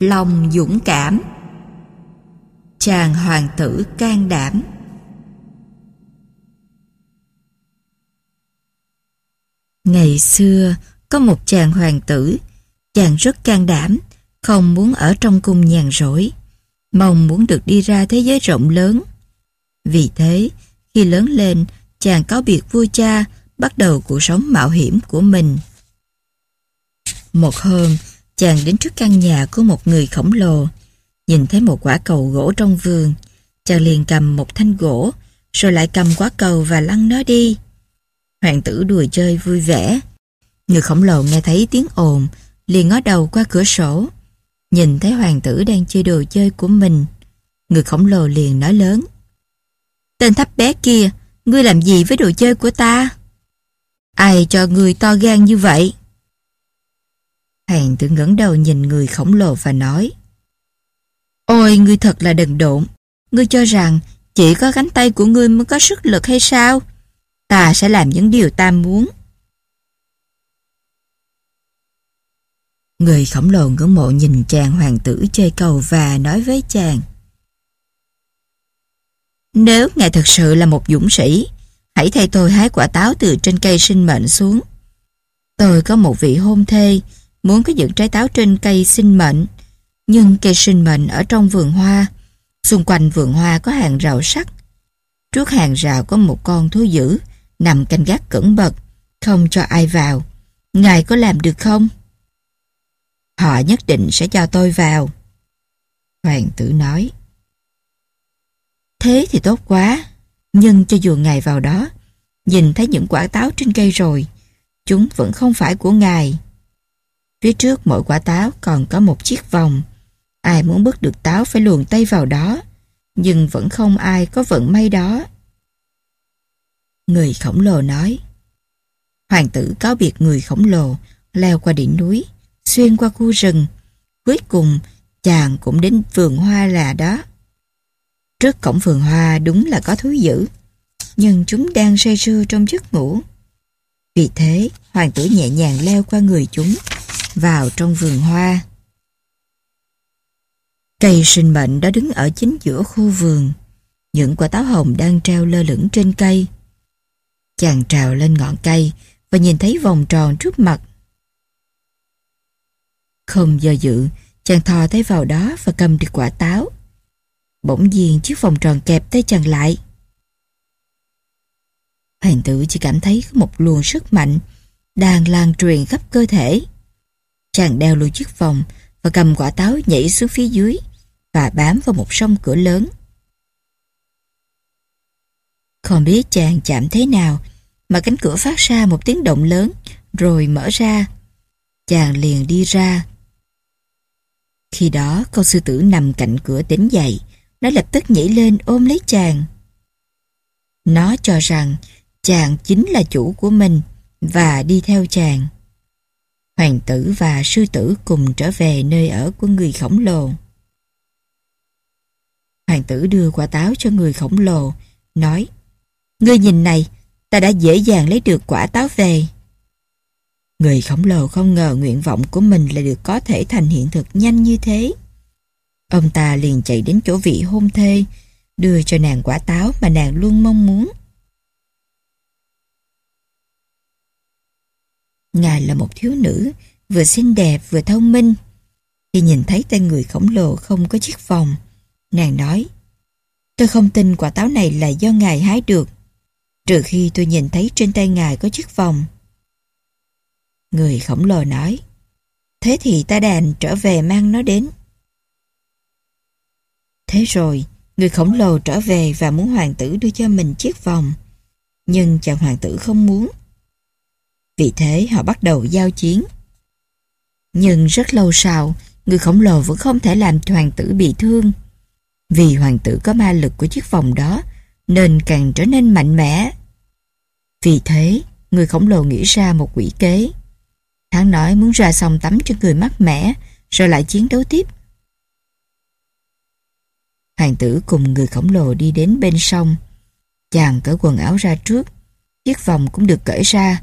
Lòng dũng cảm Chàng hoàng tử can đảm Ngày xưa, có một chàng hoàng tử, chàng rất can đảm, không muốn ở trong cung nhàn rỗi, mong muốn được đi ra thế giới rộng lớn. Vì thế, khi lớn lên, chàng cáo biệt vua cha, bắt đầu cuộc sống mạo hiểm của mình. Một hôm, chàng đến trước căn nhà của một người khổng lồ, nhìn thấy một quả cầu gỗ trong vườn, chàng liền cầm một thanh gỗ, rồi lại cầm quả cầu và lăn nó đi. Hoàng tử đùa chơi vui vẻ. Người khổng lồ nghe thấy tiếng ồn, liền ngó đầu qua cửa sổ. Nhìn thấy hoàng tử đang chơi đồ chơi của mình. Người khổng lồ liền nói lớn. Tên thấp bé kia, ngươi làm gì với đồ chơi của ta? Ai cho ngươi to gan như vậy? Hàng tử ngẩng đầu nhìn người khổng lồ và nói. Ôi, ngươi thật là đần độn. Ngươi cho rằng chỉ có cánh tay của ngươi mới có sức lực hay sao? ta sẽ làm những điều ta muốn. Người khổng lồ ngưỡng mộ nhìn chàng hoàng tử chơi cầu và nói với chàng. Nếu ngài thật sự là một dũng sĩ, hãy thay tôi hái quả táo từ trên cây sinh mệnh xuống. Tôi có một vị hôn thê, muốn có những trái táo trên cây sinh mệnh, nhưng cây sinh mệnh ở trong vườn hoa, xung quanh vườn hoa có hàng rào sắt. Trước hàng rào có một con thú dữ, nằm canh gác cẩn bật, không cho ai vào. Ngài có làm được không? Họ nhất định sẽ cho tôi vào. Hoàng tử nói. Thế thì tốt quá, nhưng cho dù ngài vào đó, nhìn thấy những quả táo trên cây rồi, chúng vẫn không phải của ngài. Phía trước mỗi quả táo còn có một chiếc vòng. Ai muốn bước được táo phải luồn tay vào đó, nhưng vẫn không ai có vận may đó. Người khổng lồ nói. Hoàng tử cáo biệt người khổng lồ, leo qua đỉnh núi, xuyên qua khu rừng. Cuối cùng, chàng cũng đến vườn hoa là đó. Trước cổng vườn hoa đúng là có thú dữ, nhưng chúng đang say sưa trong giấc ngủ. Vì thế, hoàng tử nhẹ nhàng leo qua người chúng, vào trong vườn hoa. Cây sinh mệnh đã đứng ở chính giữa khu vườn. Những quả táo hồng đang treo lơ lửng trên cây. Chàng trào lên ngọn cây và nhìn thấy vòng tròn trước mặt. Không do dự, chàng thò tay vào đó và cầm được quả táo. Bỗng nhiên chiếc vòng tròn kẹp tay chàng lại. Hoàng tử chỉ cảm thấy có một luồng sức mạnh đang lan truyền khắp cơ thể. Chàng đeo luôn chiếc vòng và cầm quả táo nhảy xuống phía dưới và bám vào một sông cửa lớn. Không biết chàng chạm thế nào mà cánh cửa phát ra một tiếng động lớn rồi mở ra. Chàng liền đi ra. Khi đó con sư tử nằm cạnh cửa tỉnh dậy, nó lập tức nhảy lên ôm lấy chàng. Nó cho rằng chàng chính là chủ của mình và đi theo chàng. Hoàng tử và sư tử cùng trở về nơi ở của người khổng lồ. Hoàng tử đưa quả táo cho người khổng lồ, nói Ngươi nhìn này, ta đã dễ dàng lấy được quả táo về. Người khổng lồ không ngờ nguyện vọng của mình là được có thể thành hiện thực nhanh như thế. Ông ta liền chạy đến chỗ vị hôn thê, đưa cho nàng quả táo mà nàng luôn mong muốn. Ngài là một thiếu nữ, vừa xinh đẹp vừa thông minh. Khi nhìn thấy tay người khổng lồ không có chiếc vòng, nàng nói, tôi không tin quả táo này là do ngài hái được trừ khi tôi nhìn thấy trên tay ngài có chiếc vòng. Người khổng lồ nói, thế thì ta đàn trở về mang nó đến. Thế rồi, người khổng lồ trở về và muốn hoàng tử đưa cho mình chiếc vòng. Nhưng chàng hoàng tử không muốn. Vì thế họ bắt đầu giao chiến. Nhưng rất lâu sau, người khổng lồ vẫn không thể làm hoàng tử bị thương. Vì hoàng tử có ma lực của chiếc vòng đó, nên càng trở nên mạnh mẽ. Vì thế, người khổng lồ nghĩ ra một quỷ kế. Hắn nói muốn ra sông tắm cho người mát mẻ, rồi lại chiến đấu tiếp. Hoàng tử cùng người khổng lồ đi đến bên sông. Chàng cởi quần áo ra trước, chiếc vòng cũng được cởi ra.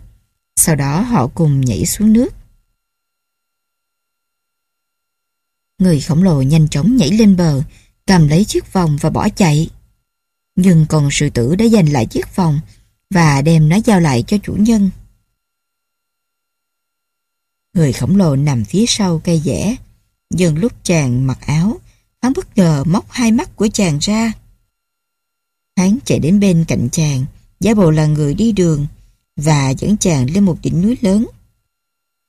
Sau đó họ cùng nhảy xuống nước. Người khổng lồ nhanh chóng nhảy lên bờ, cầm lấy chiếc vòng và bỏ chạy. Nhưng con sư tử đã giành lại chiếc vòng và đem nó giao lại cho chủ nhân. Người khổng lồ nằm phía sau cây dẻ. Nhưng lúc chàng mặc áo, hắn bất ngờ móc hai mắt của chàng ra. Hắn chạy đến bên cạnh chàng, giả bộ là người đi đường và dẫn chàng lên một đỉnh núi lớn.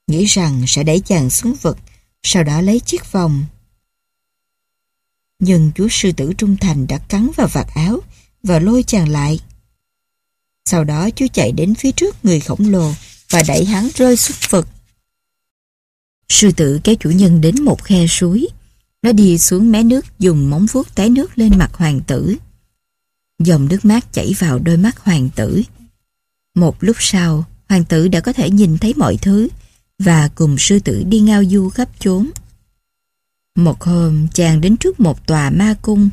Nghĩ rằng sẽ đẩy chàng xuống vực, sau đó lấy chiếc vòng. Nhưng chú sư tử trung thành đã cắn vào vạt áo và lôi chàng lại. Sau đó chú chạy đến phía trước người khổng lồ và đẩy hắn rơi xuống vực. Sư tử kéo chủ nhân đến một khe suối. Nó đi xuống mé nước dùng móng vuốt tái nước lên mặt hoàng tử. Dòng nước mát chảy vào đôi mắt hoàng tử. Một lúc sau, hoàng tử đã có thể nhìn thấy mọi thứ và cùng sư tử đi ngao du khắp chốn. Một hôm, chàng đến trước một tòa ma cung,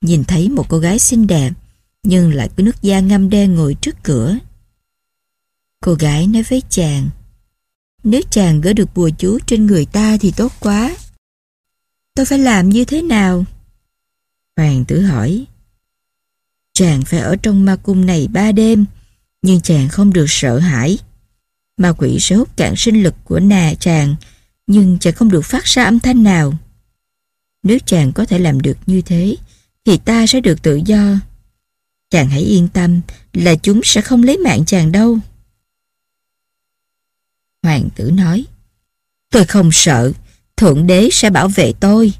nhìn thấy một cô gái xinh đẹp, nhưng lại có nước da ngâm đen ngồi trước cửa. Cô gái nói với chàng, nếu chàng gỡ được bùa chú trên người ta thì tốt quá. Tôi phải làm như thế nào? Hoàng tử hỏi. Chàng phải ở trong ma cung này ba đêm, nhưng chàng không được sợ hãi. Ma quỷ sẽ hút cạn sinh lực của nà chàng, nhưng chàng không được phát ra âm thanh nào. Nếu chàng có thể làm được như thế, thì ta sẽ được tự do. Chàng hãy yên tâm là chúng sẽ không lấy mạng chàng đâu. Hoàng tử nói, tôi không sợ, Thượng đế sẽ bảo vệ tôi,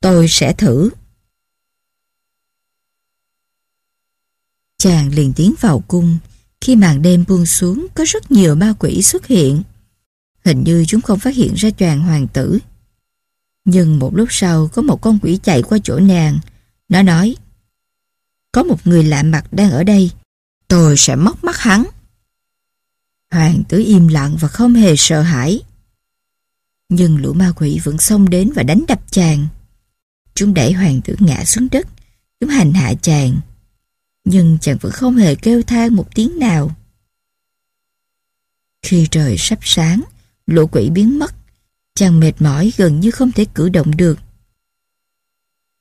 tôi sẽ thử. Chàng liền tiến vào cung, khi màn đêm buông xuống có rất nhiều ma quỷ xuất hiện. Hình như chúng không phát hiện ra chàng hoàng tử. Nhưng một lúc sau có một con quỷ chạy qua chỗ nàng. Nó nói, có một người lạ mặt đang ở đây, tôi sẽ móc mắt hắn. Hoàng tử im lặng và không hề sợ hãi. Nhưng lũ ma quỷ vẫn xông đến và đánh đập chàng. Chúng đẩy hoàng tử ngã xuống đất, chúng hành hạ chàng. Nhưng chàng vẫn không hề kêu than một tiếng nào. Khi trời sắp sáng, lũ quỷ biến mất. Chàng mệt mỏi gần như không thể cử động được.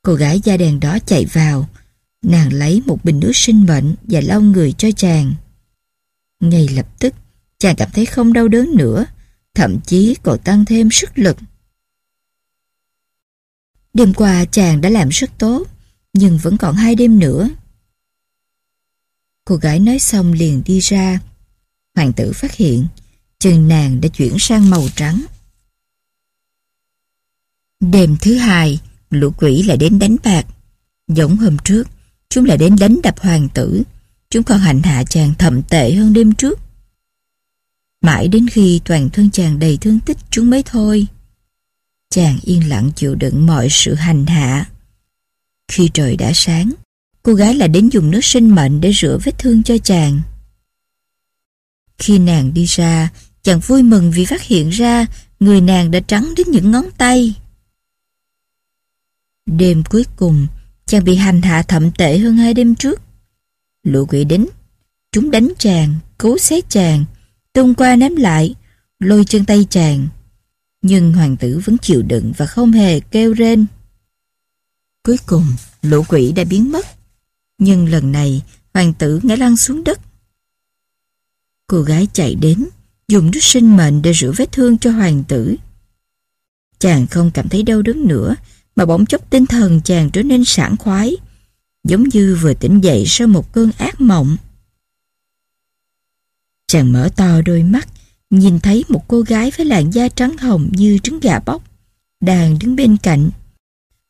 Cô gái da đèn đó chạy vào. Nàng lấy một bình nước sinh mệnh và lau người cho chàng. Ngay lập tức, chàng cảm thấy không đau đớn nữa, thậm chí còn tăng thêm sức lực. Đêm qua chàng đã làm rất tốt, nhưng vẫn còn hai đêm nữa. Cô gái nói xong liền đi ra. Hoàng tử phát hiện, chân nàng đã chuyển sang màu trắng. Đêm thứ hai, lũ quỷ lại đến đánh bạc. Giống hôm trước, chúng lại đến đánh đập hoàng tử. Chúng còn hành hạ chàng thậm tệ hơn đêm trước. Mãi đến khi toàn thân chàng đầy thương tích chúng mới thôi. Chàng yên lặng chịu đựng mọi sự hành hạ. Khi trời đã sáng, cô gái lại đến dùng nước sinh mệnh để rửa vết thương cho chàng. Khi nàng đi ra, chàng vui mừng vì phát hiện ra người nàng đã trắng đến những ngón tay. Đêm cuối cùng, chàng bị hành hạ thậm tệ hơn hai đêm trước. Lũ quỷ đến, chúng đánh chàng, cố xé chàng, tung qua ném lại, lôi chân tay chàng. Nhưng hoàng tử vẫn chịu đựng và không hề kêu rên. Cuối cùng, lũ quỷ đã biến mất. Nhưng lần này, hoàng tử ngã lăn xuống đất. Cô gái chạy đến, dùng nước sinh mệnh để rửa vết thương cho hoàng tử. Chàng không cảm thấy đau đớn nữa, mà bỗng chốc tinh thần chàng trở nên sảng khoái, giống như vừa tỉnh dậy sau một cơn ác mộng. Chàng mở to đôi mắt, nhìn thấy một cô gái với làn da trắng hồng như trứng gà bóc, đang đứng bên cạnh.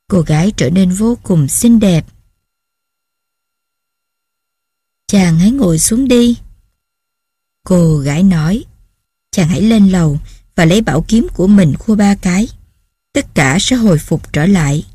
Cô gái trở nên vô cùng xinh đẹp. Chàng hãy ngồi xuống đi. Cô gái nói, chàng hãy lên lầu và lấy bảo kiếm của mình khua ba cái. Tất cả sẽ hồi phục trở lại.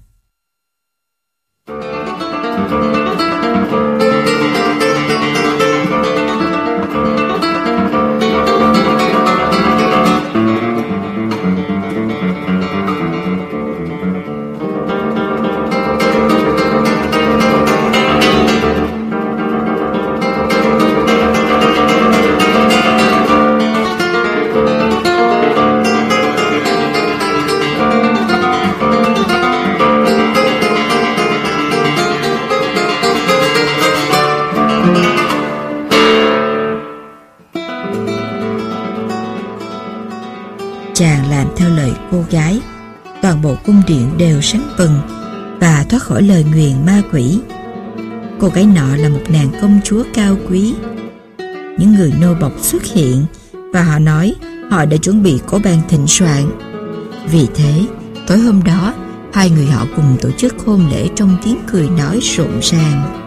Phần và thoát khỏi lời nguyền ma quỷ. Cô gái nọ là một nàng công chúa cao quý. Những người nô bộc xuất hiện và họ nói họ đã chuẩn bị cổ bàn thịnh soạn. Vì thế, tối hôm đó, hai người họ cùng tổ chức hôn lễ trong tiếng cười nói rộn ràng.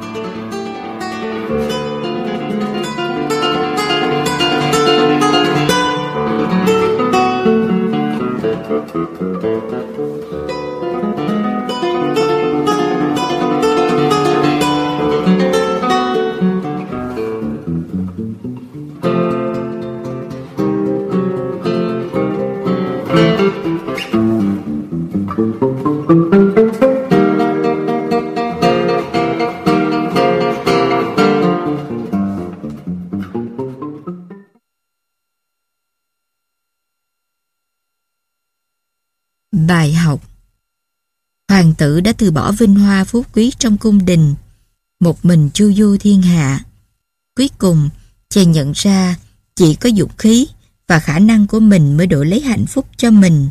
Tử đã từ bỏ vinh hoa phú quý trong cung đình, một mình chu du thiên hạ. Cuối cùng, chàng nhận ra chỉ có dục khí và khả năng của mình mới đổi lấy hạnh phúc cho mình.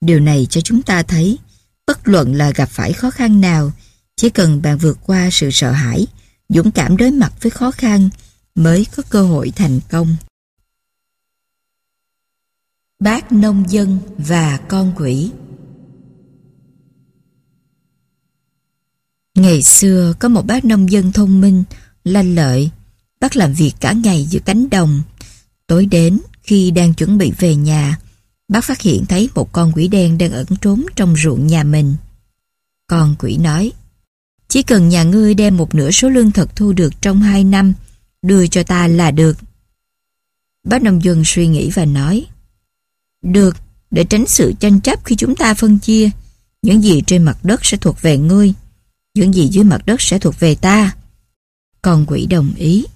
Điều này cho chúng ta thấy, bất luận là gặp phải khó khăn nào, chỉ cần bạn vượt qua sự sợ hãi, dũng cảm đối mặt với khó khăn mới có cơ hội thành công. Bác nông dân và con quỷ Ngày xưa có một bác nông dân thông minh, lanh lợi. Bác làm việc cả ngày giữa cánh đồng. Tối đến, khi đang chuẩn bị về nhà, bác phát hiện thấy một con quỷ đen đang ẩn trốn trong ruộng nhà mình. Con quỷ nói, chỉ cần nhà ngươi đem một nửa số lương thực thu được trong hai năm, đưa cho ta là được. Bác nông dân suy nghĩ và nói, được, để tránh sự tranh chấp khi chúng ta phân chia, những gì trên mặt đất sẽ thuộc về ngươi, những gì dưới mặt đất sẽ thuộc về ta. Con quỷ đồng ý.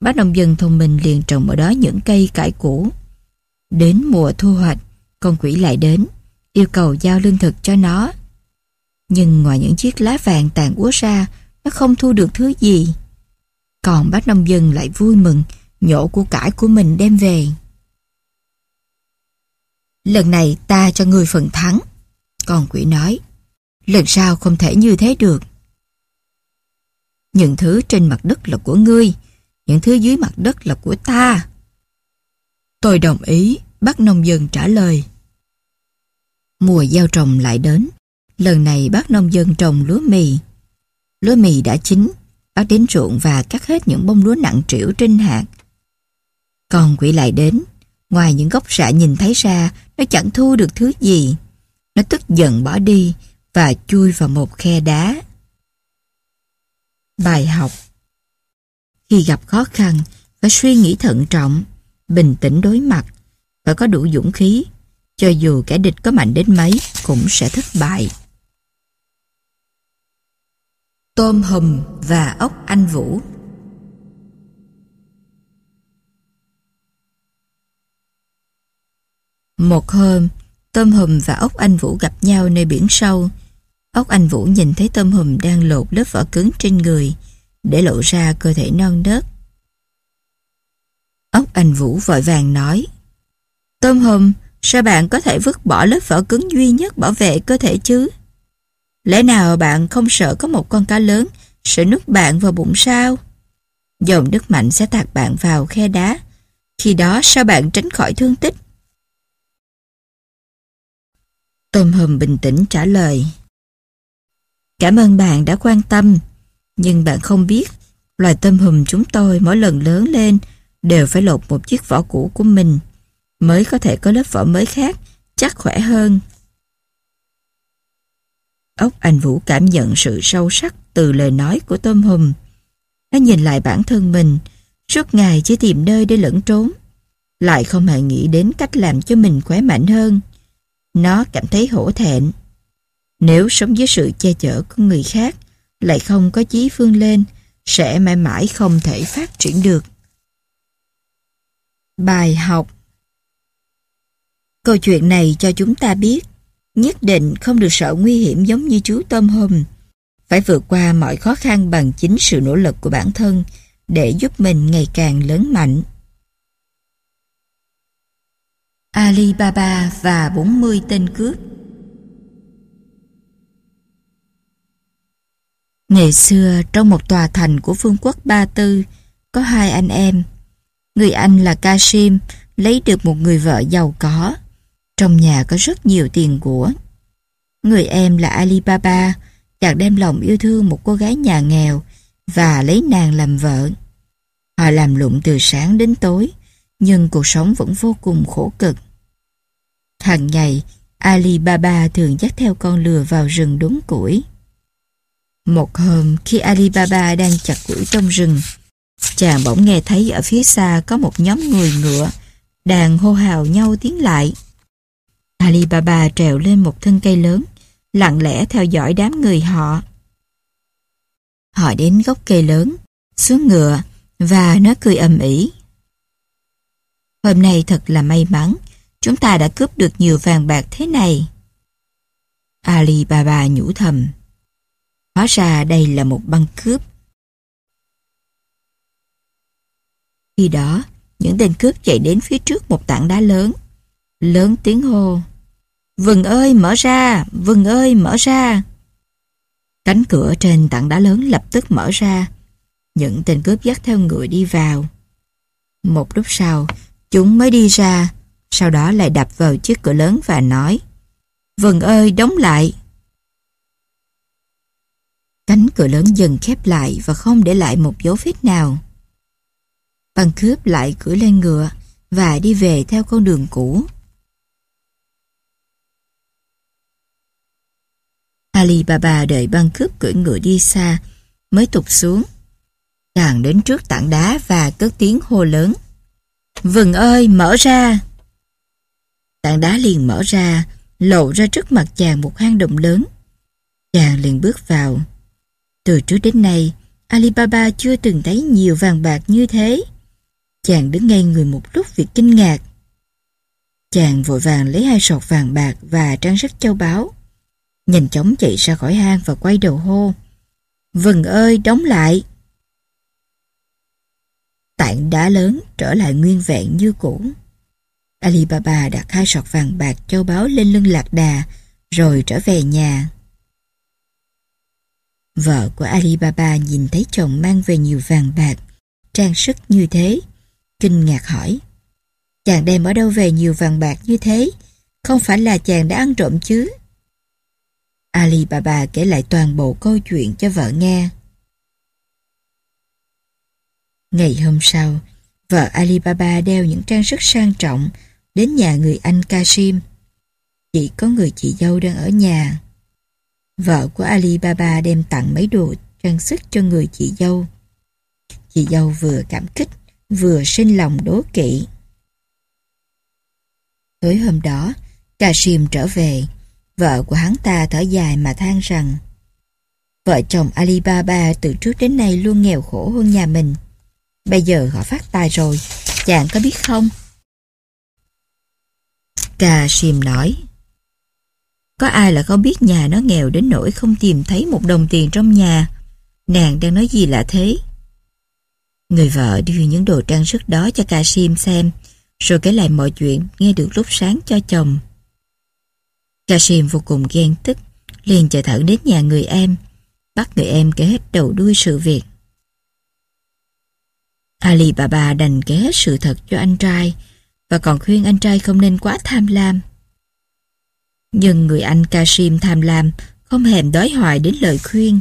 Bác nông dân thông minh liền trồng ở đó những cây cải củ. Đến mùa thu hoạch, con quỷ lại đến, yêu cầu giao lương thực cho nó. Nhưng ngoài những chiếc lá vàng tàn úa ra, nó không thu được thứ gì. Còn bác nông dân lại vui mừng, nhổ của cải của mình đem về. Lần này ta cho người phần thắng. Còn quỷ nói, lần sau không thể như thế được. Những thứ trên mặt đất là của ngươi, những thứ dưới mặt đất là của ta. Tôi đồng ý, bác nông dân trả lời. Mùa gieo trồng lại đến, lần này bác nông dân trồng lúa mì. Lúa mì đã chín, bác đến ruộng và cắt hết những bông lúa nặng trĩu trên hạt. Còn quỷ lại đến, ngoài những gốc rạ nhìn thấy ra, nó chẳng thu được thứ gì. Nó tức giận bỏ đi và chui vào một khe đá. Bài học Khi gặp khó khăn, phải suy nghĩ thận trọng, bình tĩnh đối mặt, phải có đủ dũng khí, cho dù kẻ địch có mạnh đến mấy cũng sẽ thất bại. Tôm hùm và ốc anh vũ Một hôm, Tôm hùm và ốc anh Vũ gặp nhau nơi biển sâu. Ốc anh Vũ nhìn thấy tôm hùm đang lột lớp vỏ cứng trên người, để lộ ra cơ thể non nớt. Ốc anh Vũ vội vàng nói, Tôm hùm, sao bạn có thể vứt bỏ lớp vỏ cứng duy nhất bảo vệ cơ thể chứ? Lẽ nào bạn không sợ có một con cá lớn sẽ nuốt bạn vào bụng sao? Dòng nước mạnh sẽ tạt bạn vào khe đá. Khi đó sao bạn tránh khỏi thương tích? Tôm hùm bình tĩnh trả lời. Cảm ơn bạn đã quan tâm, nhưng bạn không biết, loài tôm hùm chúng tôi mỗi lần lớn lên đều phải lột một chiếc vỏ cũ của mình, mới có thể có lớp vỏ mới khác, chắc khỏe hơn. Ốc anh Vũ cảm nhận sự sâu sắc từ lời nói của tôm hùm. Nó nhìn lại bản thân mình, suốt ngày chỉ tìm nơi để lẫn trốn, lại không hề nghĩ đến cách làm cho mình khỏe mạnh hơn. Nó cảm thấy hổ thẹn. Nếu sống dưới sự che chở của người khác, lại không có chí phương lên, sẽ mãi mãi không thể phát triển được. Bài học Câu chuyện này cho chúng ta biết, nhất định không được sợ nguy hiểm giống như chú tôm hùm. Phải vượt qua mọi khó khăn bằng chính sự nỗ lực của bản thân để giúp mình ngày càng lớn mạnh. Alibaba và 40 tên cướp Ngày xưa, trong một tòa thành của phương quốc Ba Tư, có hai anh em. Người anh là Kashim, lấy được một người vợ giàu có. Trong nhà có rất nhiều tiền của. Người em là Alibaba, chàng đem lòng yêu thương một cô gái nhà nghèo và lấy nàng làm vợ. Họ làm lụng từ sáng đến tối, nhưng cuộc sống vẫn vô cùng khổ cực. Hàng ngày, Alibaba thường dắt theo con lừa vào rừng đốn củi. Một hôm, khi Alibaba đang chặt củi trong rừng, chàng bỗng nghe thấy ở phía xa có một nhóm người ngựa đang hô hào nhau tiến lại. Alibaba trèo lên một thân cây lớn, lặng lẽ theo dõi đám người họ. Họ đến gốc cây lớn, xuống ngựa và nó cười ầm ĩ. Hôm nay thật là may mắn, chúng ta đã cướp được nhiều vàng bạc thế này. Alibaba nhủ thầm. Hóa ra đây là một băng cướp. Khi đó, những tên cướp chạy đến phía trước một tảng đá lớn. Lớn tiếng hô. Vừng ơi, mở ra! Vừng ơi, mở ra! Cánh cửa trên tảng đá lớn lập tức mở ra. Những tên cướp dắt theo người đi vào. Một lúc sau, chúng mới đi ra, sau đó lại đập vào chiếc cửa lớn và nói Vừng ơi, đóng lại! Cánh cửa lớn dần khép lại và không để lại một dấu vết nào. Băng cướp lại cưỡi lên ngựa và đi về theo con đường cũ. Ali Baba đợi băng cướp cưỡi ngựa đi xa mới tụt xuống. Chàng đến trước tảng đá và cất tiếng hô lớn. Vừng ơi, mở ra! Tảng đá liền mở ra, lộ ra trước mặt chàng một hang động lớn. Chàng liền bước vào. Từ trước đến nay, Alibaba chưa từng thấy nhiều vàng bạc như thế. Chàng đứng ngay người một lúc vì kinh ngạc. Chàng vội vàng lấy hai sọt vàng bạc và trang sức châu báu. Nhanh chóng chạy ra khỏi hang và quay đầu hô. Vừng ơi, đóng lại! Tảng đá lớn trở lại nguyên vẹn như cũ. Alibaba đặt hai sọt vàng bạc châu báu lên lưng lạc đà rồi trở về nhà. Vợ của Alibaba nhìn thấy chồng mang về nhiều vàng bạc, trang sức như thế, kinh ngạc hỏi. Chàng đem ở đâu về nhiều vàng bạc như thế, không phải là chàng đã ăn trộm chứ? Alibaba kể lại toàn bộ câu chuyện cho vợ nghe. Ngày hôm sau, vợ Alibaba đeo những trang sức sang trọng đến nhà người anh Kasim. Chỉ có người chị dâu đang ở nhà. Vợ của Alibaba đem tặng mấy đồ trang sức cho người chị dâu. Chị dâu vừa cảm kích, vừa sinh lòng đố kỵ. Tối hôm đó, Kasim trở về, vợ của hắn ta thở dài mà than rằng vợ chồng Alibaba từ trước đến nay luôn nghèo khổ hơn nhà mình. Bây giờ họ phát tài rồi, chàng có biết không? Kashim nói có ai là không biết nhà nó nghèo đến nỗi không tìm thấy một đồng tiền trong nhà. Nàng đang nói gì lạ thế? Người vợ đưa những đồ trang sức đó cho Kasim xem, rồi kể lại mọi chuyện nghe được lúc sáng cho chồng. Kasim vô cùng ghen tức, liền chạy thẳng đến nhà người em, bắt người em kể hết đầu đuôi sự việc. Ali bà bà đành kể hết sự thật cho anh trai và còn khuyên anh trai không nên quá tham lam. Nhưng người anh Kasim tham lam, không hèm đói hoài đến lời khuyên.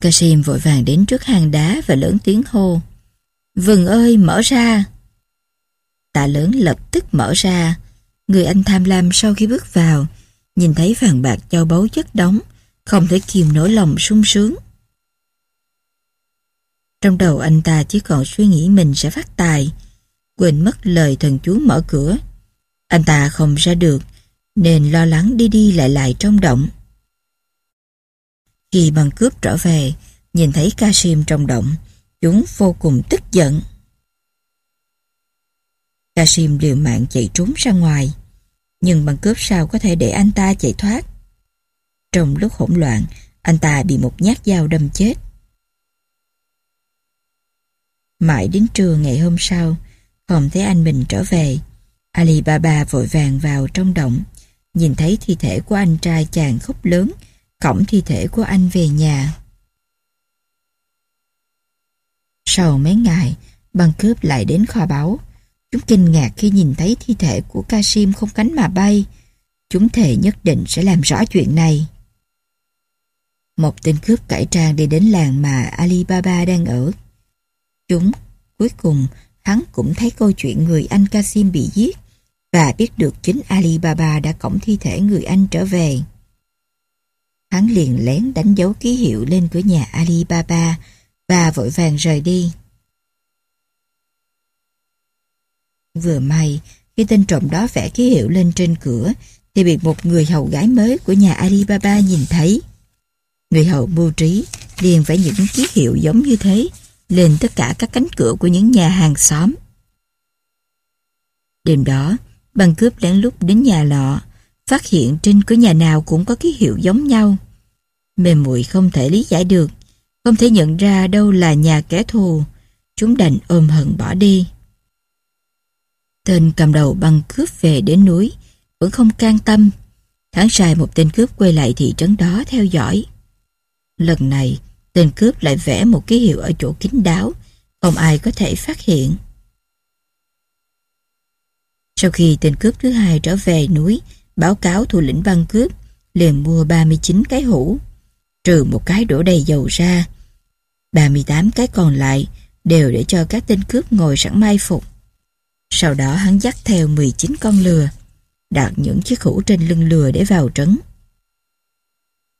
Kasim vội vàng đến trước hang đá và lớn tiếng hô. Vừng ơi, mở ra! Tạ lớn lập tức mở ra. Người anh tham lam sau khi bước vào, nhìn thấy vàng bạc châu báu chất đóng, không thể kìm nổi lòng sung sướng. Trong đầu anh ta chỉ còn suy nghĩ mình sẽ phát tài, quên mất lời thần chú mở cửa anh ta không ra được, nên lo lắng đi đi lại lại trong động. Khi băng cướp trở về, nhìn thấy Kasim trong động, chúng vô cùng tức giận. Kasim liều mạng chạy trốn ra ngoài, nhưng băng cướp sao có thể để anh ta chạy thoát. Trong lúc hỗn loạn, anh ta bị một nhát dao đâm chết. Mãi đến trưa ngày hôm sau, Không thấy anh mình trở về. Alibaba vội vàng vào trong động, nhìn thấy thi thể của anh trai chàng khóc lớn, cổng thi thể của anh về nhà. Sau mấy ngày, băng cướp lại đến kho báu. Chúng kinh ngạc khi nhìn thấy thi thể của Kasim không cánh mà bay. Chúng thề nhất định sẽ làm rõ chuyện này. Một tên cướp cải trang đi đến làng mà Alibaba đang ở. Chúng, cuối cùng, hắn cũng thấy câu chuyện người anh Kasim bị giết và biết được chính Alibaba đã cõng thi thể người anh trở về. Hắn liền lén đánh dấu ký hiệu lên cửa nhà Alibaba và vội vàng rời đi. Vừa may, khi tên trộm đó vẽ ký hiệu lên trên cửa thì bị một người hầu gái mới của nhà Alibaba nhìn thấy. Người hầu mưu trí liền vẽ những ký hiệu giống như thế lên tất cả các cánh cửa của những nhà hàng xóm. Đêm đó, băng cướp lén lút đến nhà lọ, phát hiện trên cửa nhà nào cũng có ký hiệu giống nhau. Mềm muội không thể lý giải được, không thể nhận ra đâu là nhà kẻ thù, chúng đành ôm hận bỏ đi. Tên cầm đầu băng cướp về đến núi, vẫn không can tâm. Tháng sai một tên cướp quay lại thị trấn đó theo dõi. Lần này, tên cướp lại vẽ một ký hiệu ở chỗ kín đáo, không ai có thể phát hiện. Sau khi tên cướp thứ hai trở về núi, báo cáo thủ lĩnh băng cướp, liền mua 39 cái hũ, trừ một cái đổ đầy dầu ra. 38 cái còn lại đều để cho các tên cướp ngồi sẵn mai phục. Sau đó hắn dắt theo 19 con lừa, đặt những chiếc hũ trên lưng lừa để vào trấn.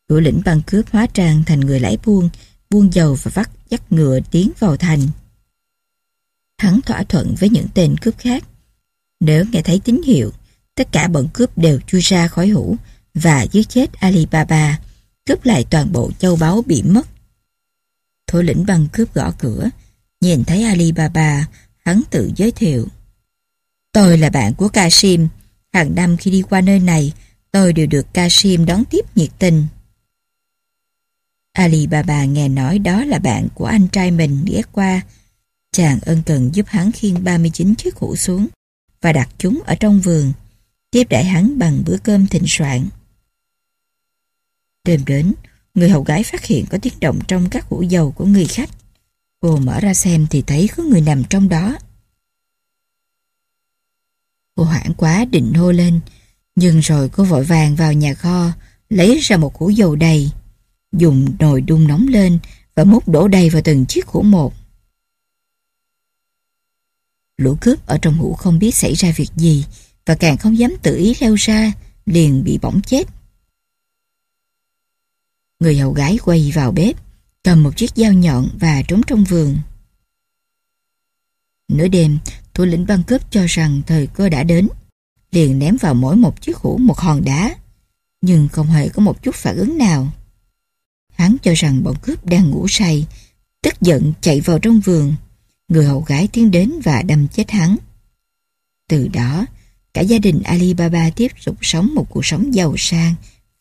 Thủ lĩnh băng cướp hóa trang thành người lái buôn, buôn dầu và vắt dắt ngựa tiến vào thành. Hắn thỏa thuận với những tên cướp khác. Nếu nghe thấy tín hiệu, tất cả bọn cướp đều chui ra khỏi hũ và giết chết Alibaba, cướp lại toàn bộ châu báu bị mất. Thủ lĩnh băng cướp gõ cửa, nhìn thấy Alibaba, hắn tự giới thiệu. Tôi là bạn của Kasim, hàng năm khi đi qua nơi này, tôi đều được Kasim đón tiếp nhiệt tình. Alibaba nghe nói đó là bạn của anh trai mình ghé qua. Chàng ân cần giúp hắn khiêng 39 chiếc hũ xuống và đặt chúng ở trong vườn, tiếp đãi hắn bằng bữa cơm thịnh soạn. Đêm đến, người hầu gái phát hiện có tiếng động trong các hũ dầu của người khách. Cô mở ra xem thì thấy có người nằm trong đó. Cô hoảng quá định hô lên, nhưng rồi cô vội vàng vào nhà kho, lấy ra một hũ dầu đầy, dùng nồi đun nóng lên và múc đổ đầy vào từng chiếc hũ một. Lũ cướp ở trong hũ không biết xảy ra việc gì và càng không dám tự ý leo ra, liền bị bỏng chết. Người hầu gái quay vào bếp, cầm một chiếc dao nhọn và trốn trong vườn. Nửa đêm, thủ lĩnh băng cướp cho rằng thời cơ đã đến, liền ném vào mỗi một chiếc hũ một hòn đá, nhưng không hề có một chút phản ứng nào. Hắn cho rằng bọn cướp đang ngủ say, tức giận chạy vào trong vườn. Người hậu gái tiến đến và đâm chết hắn. Từ đó, cả gia đình Alibaba tiếp tục sống một cuộc sống giàu sang,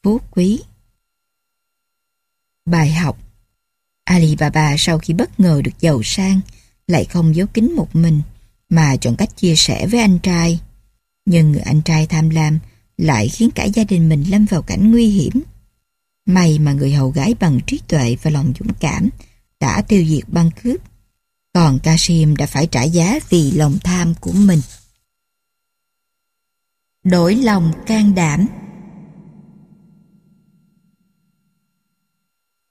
phú quý. Bài học Alibaba sau khi bất ngờ được giàu sang, lại không giấu kín một mình, mà chọn cách chia sẻ với anh trai. Nhưng người anh trai tham lam lại khiến cả gia đình mình lâm vào cảnh nguy hiểm. May mà người hầu gái bằng trí tuệ và lòng dũng cảm đã tiêu diệt băng cướp. Còn Kasim đã phải trả giá vì lòng tham của mình. Đổi lòng can đảm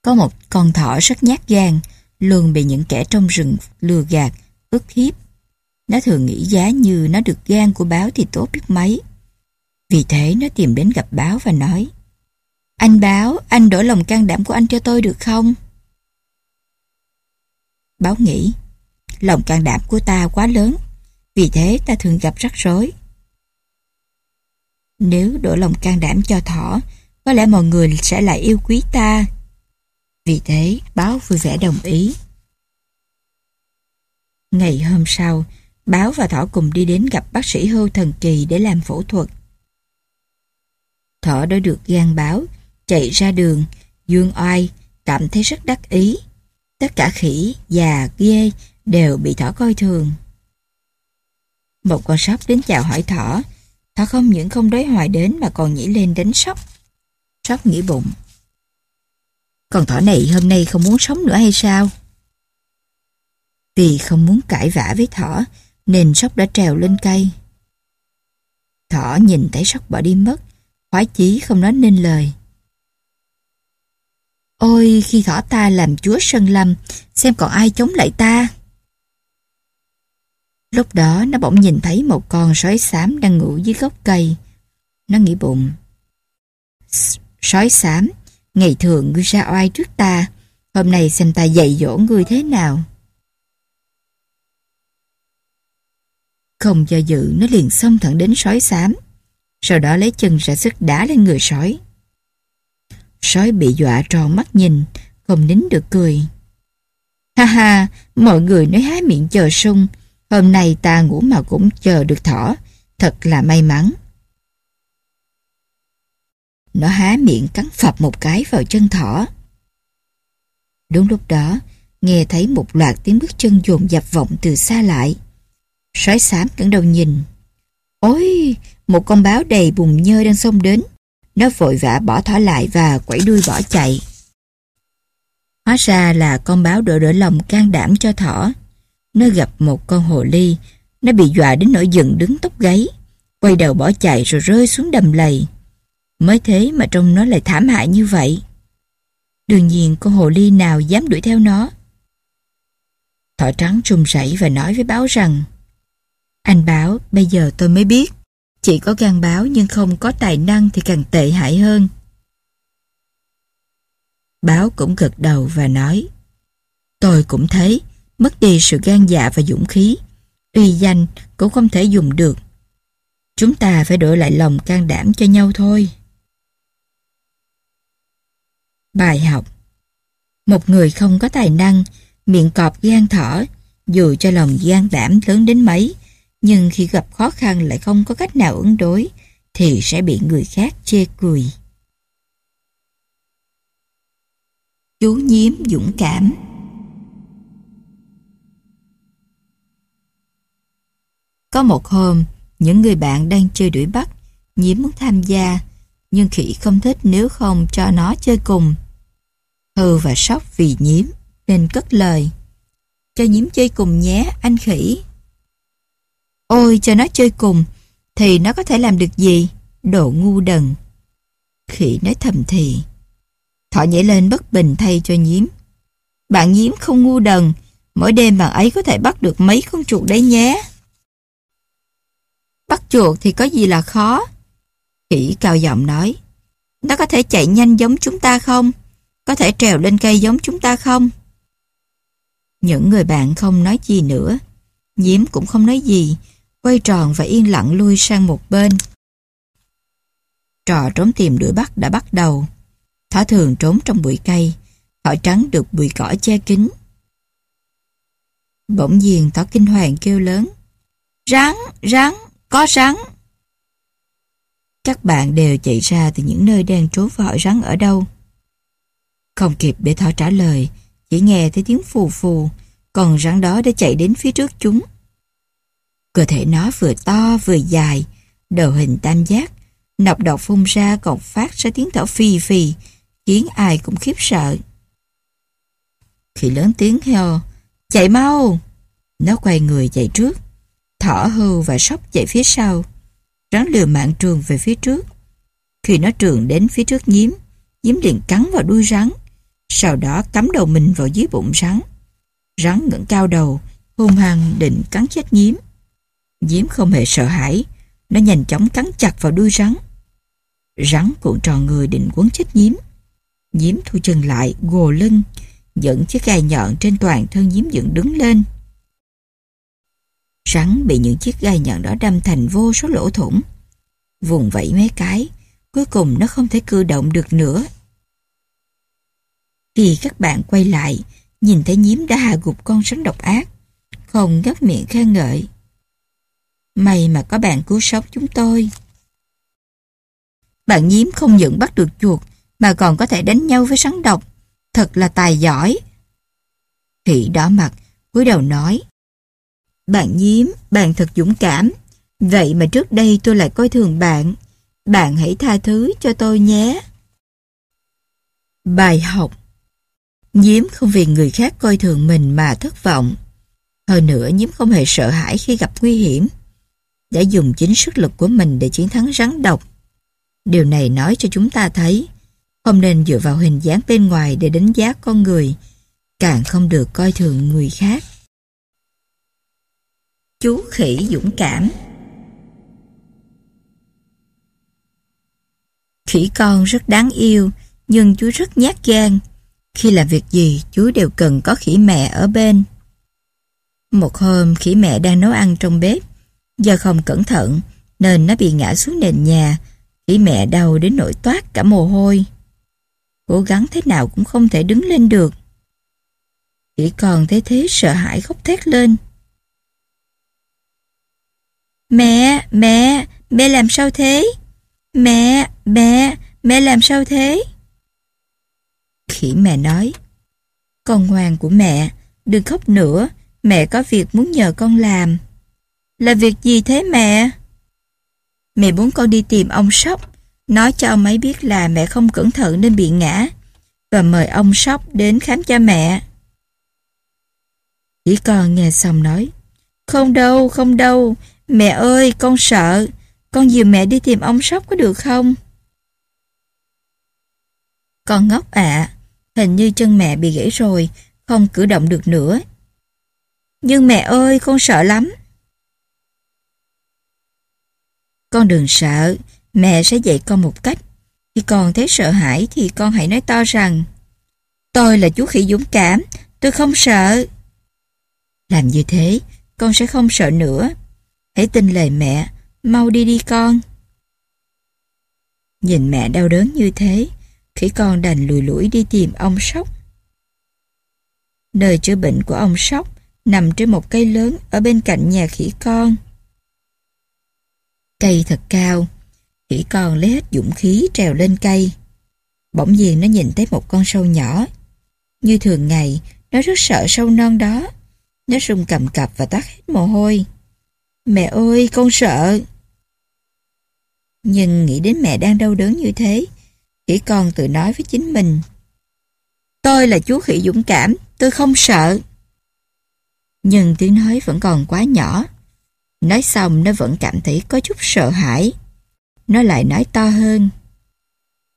Có một con thỏ rất nhát gan, luôn bị những kẻ trong rừng lừa gạt, ức hiếp. Nó thường nghĩ giá như nó được gan của báo thì tốt biết mấy. Vì thế nó tìm đến gặp báo và nói anh báo, anh đổi lòng can đảm của anh cho tôi được không? Báo nghĩ, lòng can đảm của ta quá lớn, vì thế ta thường gặp rắc rối. Nếu đổi lòng can đảm cho thỏ, có lẽ mọi người sẽ lại yêu quý ta. Vì thế, báo vui vẻ đồng ý. Ngày hôm sau, báo và thỏ cùng đi đến gặp bác sĩ hưu thần kỳ để làm phẫu thuật. Thỏ đã được gan báo chạy ra đường, Dương Oai cảm thấy rất đắc ý. Tất cả khỉ, già, ghê đều bị thỏ coi thường. Một con sóc đến chào hỏi thỏ. Thỏ không những không đối hoài đến mà còn nhảy lên đánh sóc. Sóc nghĩ bụng. Con thỏ này hôm nay không muốn sống nữa hay sao? Vì không muốn cãi vã với thỏ nên sóc đã trèo lên cây. Thỏ nhìn thấy sóc bỏ đi mất, khoái chí không nói nên lời. Ôi khi thỏ ta làm chúa Sơn Lâm, xem còn ai chống lại ta. Lúc đó nó bỗng nhìn thấy một con sói xám đang ngủ dưới gốc cây. Nó nghĩ bụng. Sói xám, ngày thường ngươi ra oai trước ta, hôm nay xem ta dạy dỗ ngươi thế nào. Không do dự nó liền xông thẳng đến sói xám. Sau đó lấy chân ra sức đá lên người sói. Sói bị dọa tròn mắt nhìn, không nín được cười. Ha ha, mọi người nói há miệng chờ sung. Hôm nay ta ngủ mà cũng chờ được thỏ. Thật là may mắn. Nó há miệng cắn phập một cái vào chân thỏ. Đúng lúc đó, nghe thấy một loạt tiếng bước chân dồn dập vọng từ xa lại. Sói xám cẩn đầu nhìn. Ôi, một con báo đầy bùn nhơ đang xông đến. Nó vội vã bỏ thỏ lại và quẩy đuôi bỏ chạy. Hóa ra là con báo đỡ đỡ lòng can đảm cho thỏ. Nó gặp một con hồ ly, nó bị dọa đến nỗi dựng đứng tóc gáy, quay đầu bỏ chạy rồi rơi xuống đầm lầy. Mới thế mà trông nó lại thảm hại như vậy. Đương nhiên con hồ ly nào dám đuổi theo nó. Thỏ trắng trung rẩy và nói với báo rằng Anh báo, bây giờ tôi mới biết chỉ có gan báo nhưng không có tài năng thì càng tệ hại hơn. Báo cũng gật đầu và nói Tôi cũng thấy mất đi sự gan dạ và dũng khí uy danh cũng không thể dùng được. Chúng ta phải đổi lại lòng can đảm cho nhau thôi. Bài học Một người không có tài năng, miệng cọp gan thở dù cho lòng gan đảm lớn đến mấy, nhưng khi gặp khó khăn lại không có cách nào ứng đối, thì sẽ bị người khác chê cười. Chú nhiếm dũng cảm Có một hôm, những người bạn đang chơi đuổi bắt, nhiếm muốn tham gia, nhưng khỉ không thích nếu không cho nó chơi cùng. Hư và sóc vì nhiếm, nên cất lời. Cho nhiếm chơi cùng nhé, anh khỉ. Ôi, cho nó chơi cùng, Thì nó có thể làm được gì? Đồ ngu đần. Khỉ nói thầm thì. Thọ nhảy lên bất bình thay cho nhím Bạn nhím không ngu đần, Mỗi đêm bạn ấy có thể bắt được mấy con chuột đấy nhé. Bắt chuột thì có gì là khó? Khỉ cao giọng nói. Nó có thể chạy nhanh giống chúng ta không? Có thể trèo lên cây giống chúng ta không? Những người bạn không nói gì nữa. Nhiễm cũng không nói gì quay tròn và yên lặng lui sang một bên. Trò trốn tìm đuổi bắt đã bắt đầu. Thỏ thường trốn trong bụi cây, thỏ trắng được bụi cỏ che kín. Bỗng nhiên thỏ kinh hoàng kêu lớn. Rắn, rắn, có rắn. Các bạn đều chạy ra từ những nơi đang trốn và hỏi rắn ở đâu. Không kịp để thỏ trả lời, chỉ nghe thấy tiếng phù phù, còn rắn đó đã chạy đến phía trước chúng. Cơ thể nó vừa to vừa dài, đầu hình tam giác, nọc độc phun ra còn phát ra tiếng thở phì phì, khiến ai cũng khiếp sợ. Khi lớn tiếng heo, chạy mau! Nó quay người chạy trước, thỏ hưu và sóc chạy phía sau. Rắn lừa mạng trường về phía trước. Khi nó trường đến phía trước nhím, nhím liền cắn vào đuôi rắn, sau đó cắm đầu mình vào dưới bụng rắn. Rắn ngẩng cao đầu, hung hăng định cắn chết nhím. Diễm không hề sợ hãi, nó nhanh chóng cắn chặt vào đuôi rắn. Rắn cuộn tròn người định quấn chết Diễm. Diễm thu chân lại, gồ lưng, dẫn chiếc gai nhọn trên toàn thân Diễm dựng đứng lên. Rắn bị những chiếc gai nhọn đó đâm thành vô số lỗ thủng. Vùng vẫy mấy cái, cuối cùng nó không thể cử động được nữa. Khi các bạn quay lại, nhìn thấy Nhiếm đã hạ gục con rắn độc ác, không gấp miệng khen ngợi. May mà có bạn cứu sống chúng tôi. Bạn nhím không những bắt được chuột mà còn có thể đánh nhau với rắn độc. Thật là tài giỏi. Khỉ đỏ mặt, cúi đầu nói. Bạn nhím, bạn thật dũng cảm. Vậy mà trước đây tôi lại coi thường bạn. Bạn hãy tha thứ cho tôi nhé. Bài học Nhiếm không vì người khác coi thường mình mà thất vọng. Hơn nữa Nhiếm không hề sợ hãi khi gặp nguy hiểm. Đã dùng chính sức lực của mình để chiến thắng rắn độc. Điều này nói cho chúng ta thấy không nên dựa vào hình dáng bên ngoài để đánh giá con người, càng không được coi thường người khác. Chú khỉ dũng cảm Khỉ con rất đáng yêu, nhưng chú rất nhát gan. Khi làm việc gì, chú đều cần có khỉ mẹ ở bên. Một hôm, khỉ mẹ đang nấu ăn trong bếp. Do không cẩn thận, nên nó bị ngã xuống nền nhà. Khỉ mẹ đau đến nỗi toát cả mồ hôi. Cố gắng thế nào cũng không thể đứng lên được. Khỉ con thấy thế sợ hãi khóc thét lên. Mẹ, mẹ, mẹ làm sao thế? Mẹ, mẹ, mẹ làm sao thế? Khỉ mẹ nói, con ngoan của mẹ, đừng khóc nữa, mẹ có việc muốn nhờ con làm. Là việc gì thế mẹ? Mẹ muốn con đi tìm ông Sóc, nói cho ông ấy biết là mẹ không cẩn thận nên bị ngã, và mời ông Sóc đến khám cho mẹ. Chỉ con nghe xong nói, không đâu, không đâu, mẹ ơi, con sợ, con dìu mẹ đi tìm ông Sóc có được không? Con ngốc ạ, hình như chân mẹ bị gãy rồi, không cử động được nữa. Nhưng mẹ ơi, con sợ lắm. Con đừng sợ, mẹ sẽ dạy con một cách. Khi con thấy sợ hãi thì con hãy nói to rằng Tôi là chú khỉ dũng cảm, tôi không sợ. Làm như thế, con sẽ không sợ nữa. Hãy tin lời mẹ, mau đi đi con. Nhìn mẹ đau đớn như thế, khỉ con đành lùi lũi đi tìm ông Sóc. Nơi chữa bệnh của ông Sóc nằm trên một cây lớn ở bên cạnh nhà khỉ con. Cây thật cao, khỉ con lấy hết dũng khí trèo lên cây. Bỗng nhiên nó nhìn thấy một con sâu nhỏ. Như thường ngày, nó rất sợ sâu non đó. Nó rung cầm cập và tắt hết mồ hôi. Mẹ ơi, con sợ. Nhưng nghĩ đến mẹ đang đau đớn như thế, khỉ con tự nói với chính mình. Tôi là chú khỉ dũng cảm, tôi không sợ. Nhưng tiếng nói vẫn còn quá nhỏ. Nói xong nó vẫn cảm thấy có chút sợ hãi. Nó lại nói to hơn.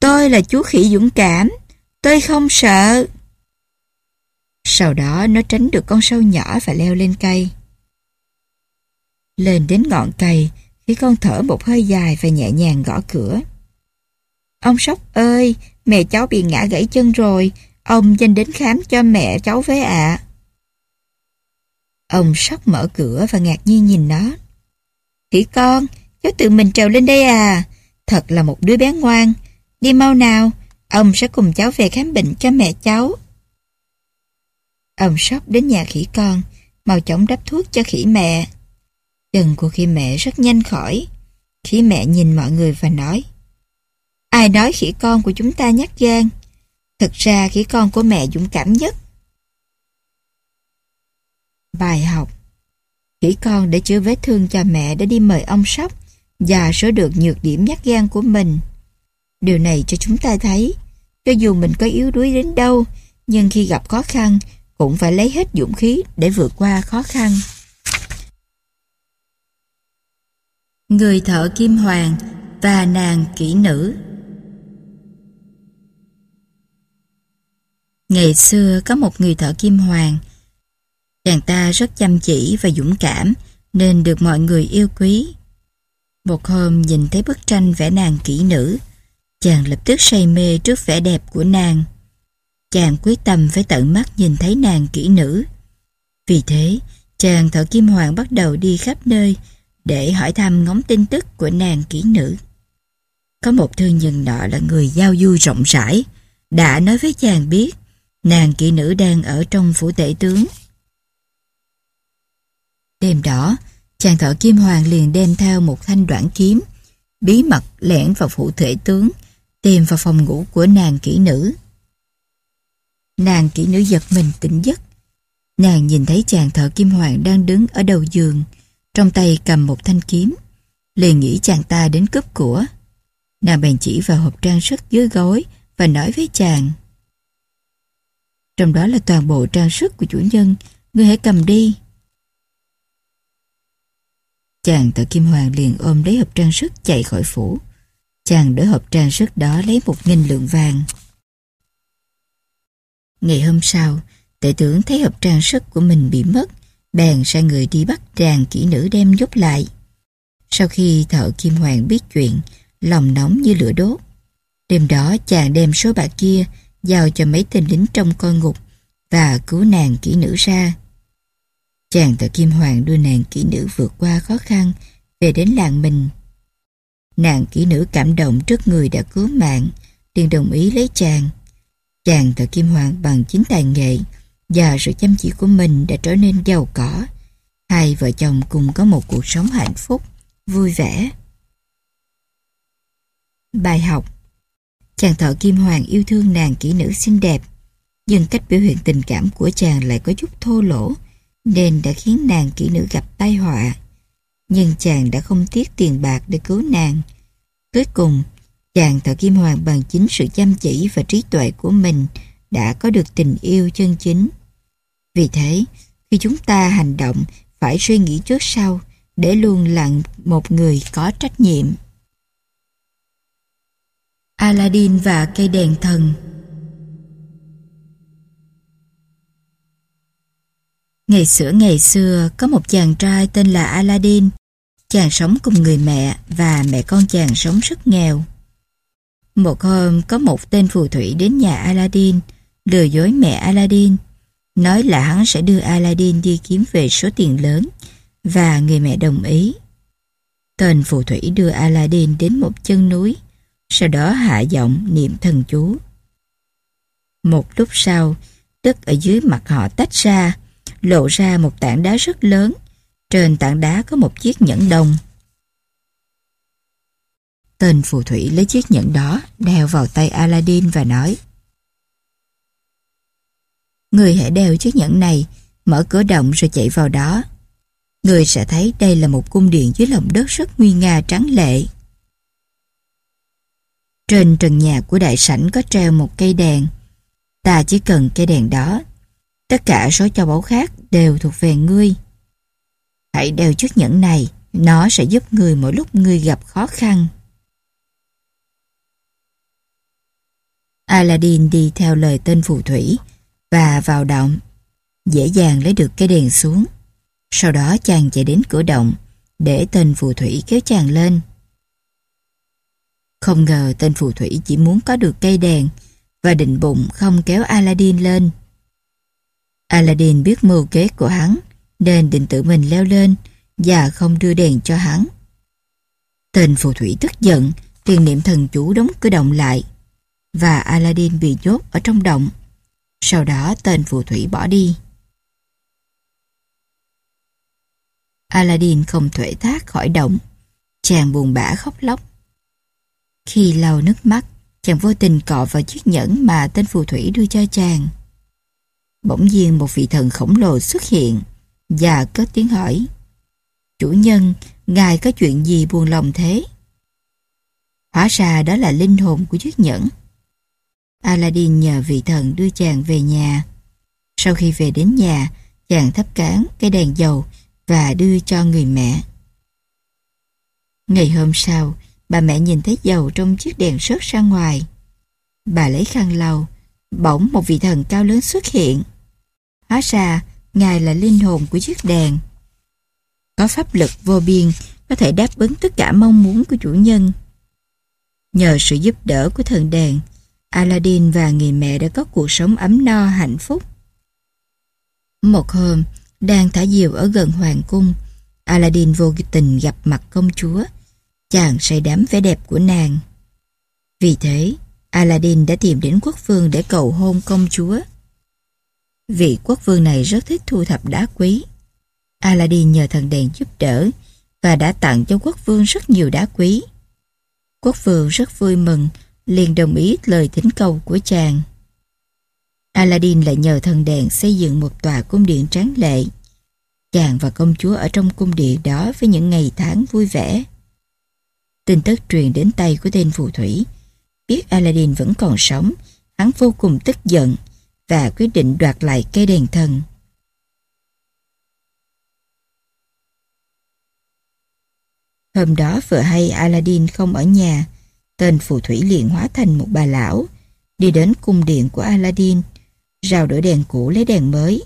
Tôi là chú khỉ dũng cảm, tôi không sợ. Sau đó nó tránh được con sâu nhỏ và leo lên cây. Lên đến ngọn cây, khi con thở một hơi dài và nhẹ nhàng gõ cửa. Ông Sóc ơi, mẹ cháu bị ngã gãy chân rồi, ông nhanh đến khám cho mẹ cháu với ạ. Ông Sóc mở cửa và ngạc nhiên nhìn nó. Khỉ con, cháu tự mình trèo lên đây à? Thật là một đứa bé ngoan. Đi mau nào, ông sẽ cùng cháu về khám bệnh cho mẹ cháu. Ông Sóc đến nhà khỉ con, mau chóng đắp thuốc cho khỉ mẹ. Chân của khỉ mẹ rất nhanh khỏi. Khỉ mẹ nhìn mọi người và nói Ai nói khỉ con của chúng ta nhát gan? Thực ra khỉ con của mẹ dũng cảm nhất. Bài học Khỉ con để chữa vết thương cho mẹ đã đi mời ông Sóc và sửa được nhược điểm nhát gan của mình. Điều này cho chúng ta thấy, cho dù mình có yếu đuối đến đâu, nhưng khi gặp khó khăn, cũng phải lấy hết dũng khí để vượt qua khó khăn. Người thợ kim hoàng và nàng kỹ nữ Ngày xưa có một người thợ kim hoàng. Chàng ta rất chăm chỉ và dũng cảm nên được mọi người yêu quý. Một hôm nhìn thấy bức tranh vẽ nàng kỹ nữ, chàng lập tức say mê trước vẻ đẹp của nàng. Chàng quyết tâm phải tận mắt nhìn thấy nàng kỹ nữ. Vì thế, chàng thợ kim hoàng bắt đầu đi khắp nơi để hỏi thăm ngóng tin tức của nàng kỹ nữ. Có một thương nhân nọ là người giao du rộng rãi, đã nói với chàng biết nàng kỹ nữ đang ở trong phủ tể tướng. Đêm đó, chàng thợ kim hoàng liền đem theo một thanh đoạn kiếm, bí mật lẻn vào phủ thể tướng, tìm vào phòng ngủ của nàng kỹ nữ. Nàng kỹ nữ giật mình tỉnh giấc. Nàng nhìn thấy chàng thợ kim hoàng đang đứng ở đầu giường, trong tay cầm một thanh kiếm. Liền nghĩ chàng ta đến cướp của. Nàng bèn chỉ vào hộp trang sức dưới gối và nói với chàng. Trong đó là toàn bộ trang sức của chủ nhân, ngươi hãy cầm đi. Chàng tự kim hoàng liền ôm lấy hộp trang sức chạy khỏi phủ. Chàng đỡ hộp trang sức đó lấy một nghìn lượng vàng. Ngày hôm sau, tệ tướng thấy hộp trang sức của mình bị mất, bèn sai người đi bắt đàn kỹ nữ đem giúp lại. Sau khi thợ kim hoàng biết chuyện, lòng nóng như lửa đốt. Đêm đó chàng đem số bạc kia giao cho mấy tên lính trong coi ngục và cứu nàng kỹ nữ ra. Chàng thợ kim hoàng đưa nàng kỹ nữ vượt qua khó khăn về đến làng mình. Nàng kỹ nữ cảm động trước người đã cứu mạng, liền đồng ý lấy chàng. Chàng thợ kim hoàng bằng chính tài nghệ và sự chăm chỉ của mình đã trở nên giàu có. Hai vợ chồng cùng có một cuộc sống hạnh phúc, vui vẻ. Bài học Chàng thợ kim hoàng yêu thương nàng kỹ nữ xinh đẹp, nhưng cách biểu hiện tình cảm của chàng lại có chút thô lỗ, nên đã khiến nàng kỹ nữ gặp tai họa. Nhưng chàng đã không tiếc tiền bạc để cứu nàng. Cuối cùng, chàng thợ kim hoàng bằng chính sự chăm chỉ và trí tuệ của mình đã có được tình yêu chân chính. Vì thế, khi chúng ta hành động phải suy nghĩ trước sau để luôn là một người có trách nhiệm. Aladdin và cây đèn thần Ngày xưa ngày xưa có một chàng trai tên là Aladdin. Chàng sống cùng người mẹ và mẹ con chàng sống rất nghèo. Một hôm có một tên phù thủy đến nhà Aladdin lừa dối mẹ Aladdin nói là hắn sẽ đưa Aladdin đi kiếm về số tiền lớn và người mẹ đồng ý. Tên phù thủy đưa Aladdin đến một chân núi sau đó hạ giọng niệm thần chú. Một lúc sau, đất ở dưới mặt họ tách ra, lộ ra một tảng đá rất lớn. Trên tảng đá có một chiếc nhẫn đồng. Tên phù thủy lấy chiếc nhẫn đó đeo vào tay Aladdin và nói Người hãy đeo chiếc nhẫn này, mở cửa động rồi chạy vào đó. Người sẽ thấy đây là một cung điện dưới lòng đất rất nguy nga trắng lệ. Trên trần nhà của đại sảnh có treo một cây đèn. Ta chỉ cần cây đèn đó. Tất cả số châu báu khác đều thuộc về ngươi. Hãy đeo chiếc nhẫn này, nó sẽ giúp người mỗi lúc ngươi gặp khó khăn. Aladdin đi theo lời tên phù thủy và vào động, dễ dàng lấy được cái đèn xuống. Sau đó chàng chạy đến cửa động để tên phù thủy kéo chàng lên. Không ngờ tên phù thủy chỉ muốn có được cây đèn và định bụng không kéo Aladdin lên. Aladdin biết mưu kế của hắn nên định tự mình leo lên và không đưa đèn cho hắn. Tên phù thủy tức giận tiền niệm thần chủ đóng cửa động lại và Aladdin bị nhốt ở trong động. Sau đó tên phù thủy bỏ đi. Aladdin không thuệ thác khỏi động. Chàng buồn bã khóc lóc. Khi lau nước mắt, chàng vô tình cọ vào chiếc nhẫn mà tên phù thủy đưa cho chàng. Bỗng nhiên một vị thần khổng lồ xuất hiện và cất tiếng hỏi Chủ nhân, ngài có chuyện gì buồn lòng thế? Hóa ra đó là linh hồn của chiếc nhẫn. Aladdin nhờ vị thần đưa chàng về nhà. Sau khi về đến nhà, chàng thắp cán cái đèn dầu và đưa cho người mẹ. Ngày hôm sau, bà mẹ nhìn thấy dầu trong chiếc đèn rớt ra ngoài. Bà lấy khăn lau, bỗng một vị thần cao lớn xuất hiện. Hóa ra, Ngài là linh hồn của chiếc đèn. Có pháp lực vô biên, có thể đáp ứng tất cả mong muốn của chủ nhân. Nhờ sự giúp đỡ của thần đèn, Aladdin và người mẹ đã có cuộc sống ấm no hạnh phúc. Một hôm, đang thả diều ở gần hoàng cung, Aladdin vô tình gặp mặt công chúa, chàng say đắm vẻ đẹp của nàng. Vì thế, Aladdin đã tìm đến quốc vương để cầu hôn công chúa. Vị quốc vương này rất thích thu thập đá quý. Aladdin nhờ thần đèn giúp đỡ và đã tặng cho quốc vương rất nhiều đá quý. Quốc vương rất vui mừng, liền đồng ý lời thỉnh cầu của chàng. Aladdin lại nhờ thần đèn xây dựng một tòa cung điện tráng lệ. Chàng và công chúa ở trong cung điện đó với những ngày tháng vui vẻ. Tin tức truyền đến tay của tên phù thủy. Biết Aladdin vẫn còn sống, hắn vô cùng tức giận và quyết định đoạt lại cây đèn thần. Hôm đó vừa hay Aladdin không ở nhà, tên phù thủy liền hóa thành một bà lão, đi đến cung điện của Aladdin, rào đổi đèn cũ lấy đèn mới.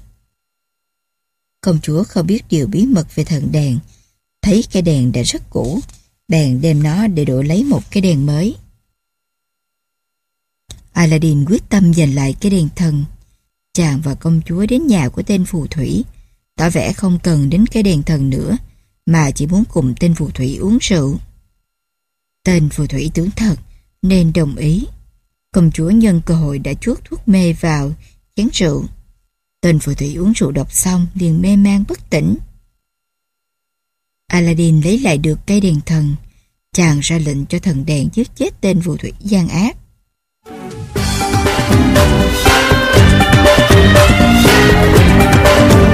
Công chúa không biết điều bí mật về thần đèn, thấy cây đèn đã rất cũ, bèn đem nó để đổi lấy một cái đèn mới. Aladdin quyết tâm giành lại cái đèn thần. Chàng và công chúa đến nhà của tên phù thủy, tỏ vẻ không cần đến cái đèn thần nữa, mà chỉ muốn cùng tên phù thủy uống rượu. Tên phù thủy tướng thật, nên đồng ý. Công chúa nhân cơ hội đã chuốt thuốc mê vào chén rượu. Tên phù thủy uống rượu độc xong liền mê man bất tỉnh. Aladdin lấy lại được cây đèn thần. Chàng ra lệnh cho thần đèn giết chết tên phù thủy gian ác. Thank you.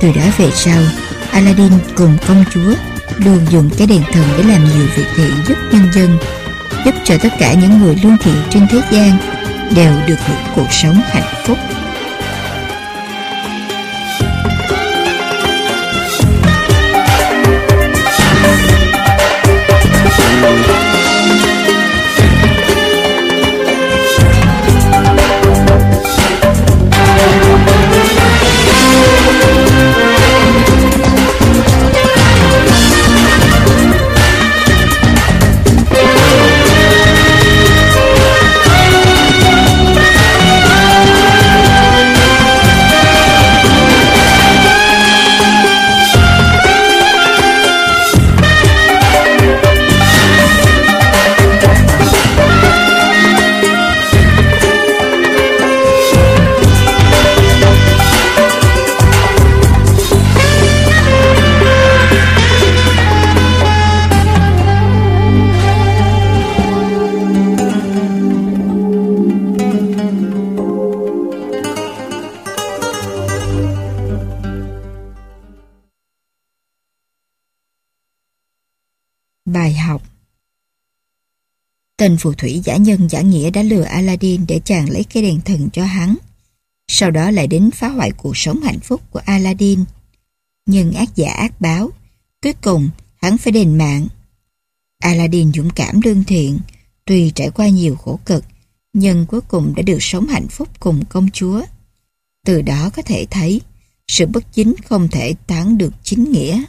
Từ đó về sau, Aladdin cùng công chúa luôn dùng cái đèn thần để làm nhiều việc thiện giúp nhân dân, giúp cho tất cả những người lương thiện trên thế gian đều được hưởng cuộc sống hạnh phúc. Tên phù thủy giả nhân giả nghĩa đã lừa Aladdin để chàng lấy cái đèn thần cho hắn. Sau đó lại đến phá hoại cuộc sống hạnh phúc của Aladdin. Nhưng ác giả ác báo, cuối cùng hắn phải đền mạng. Aladdin dũng cảm lương thiện, tuy trải qua nhiều khổ cực, nhưng cuối cùng đã được sống hạnh phúc cùng công chúa. Từ đó có thể thấy, sự bất chính không thể tán được chính nghĩa.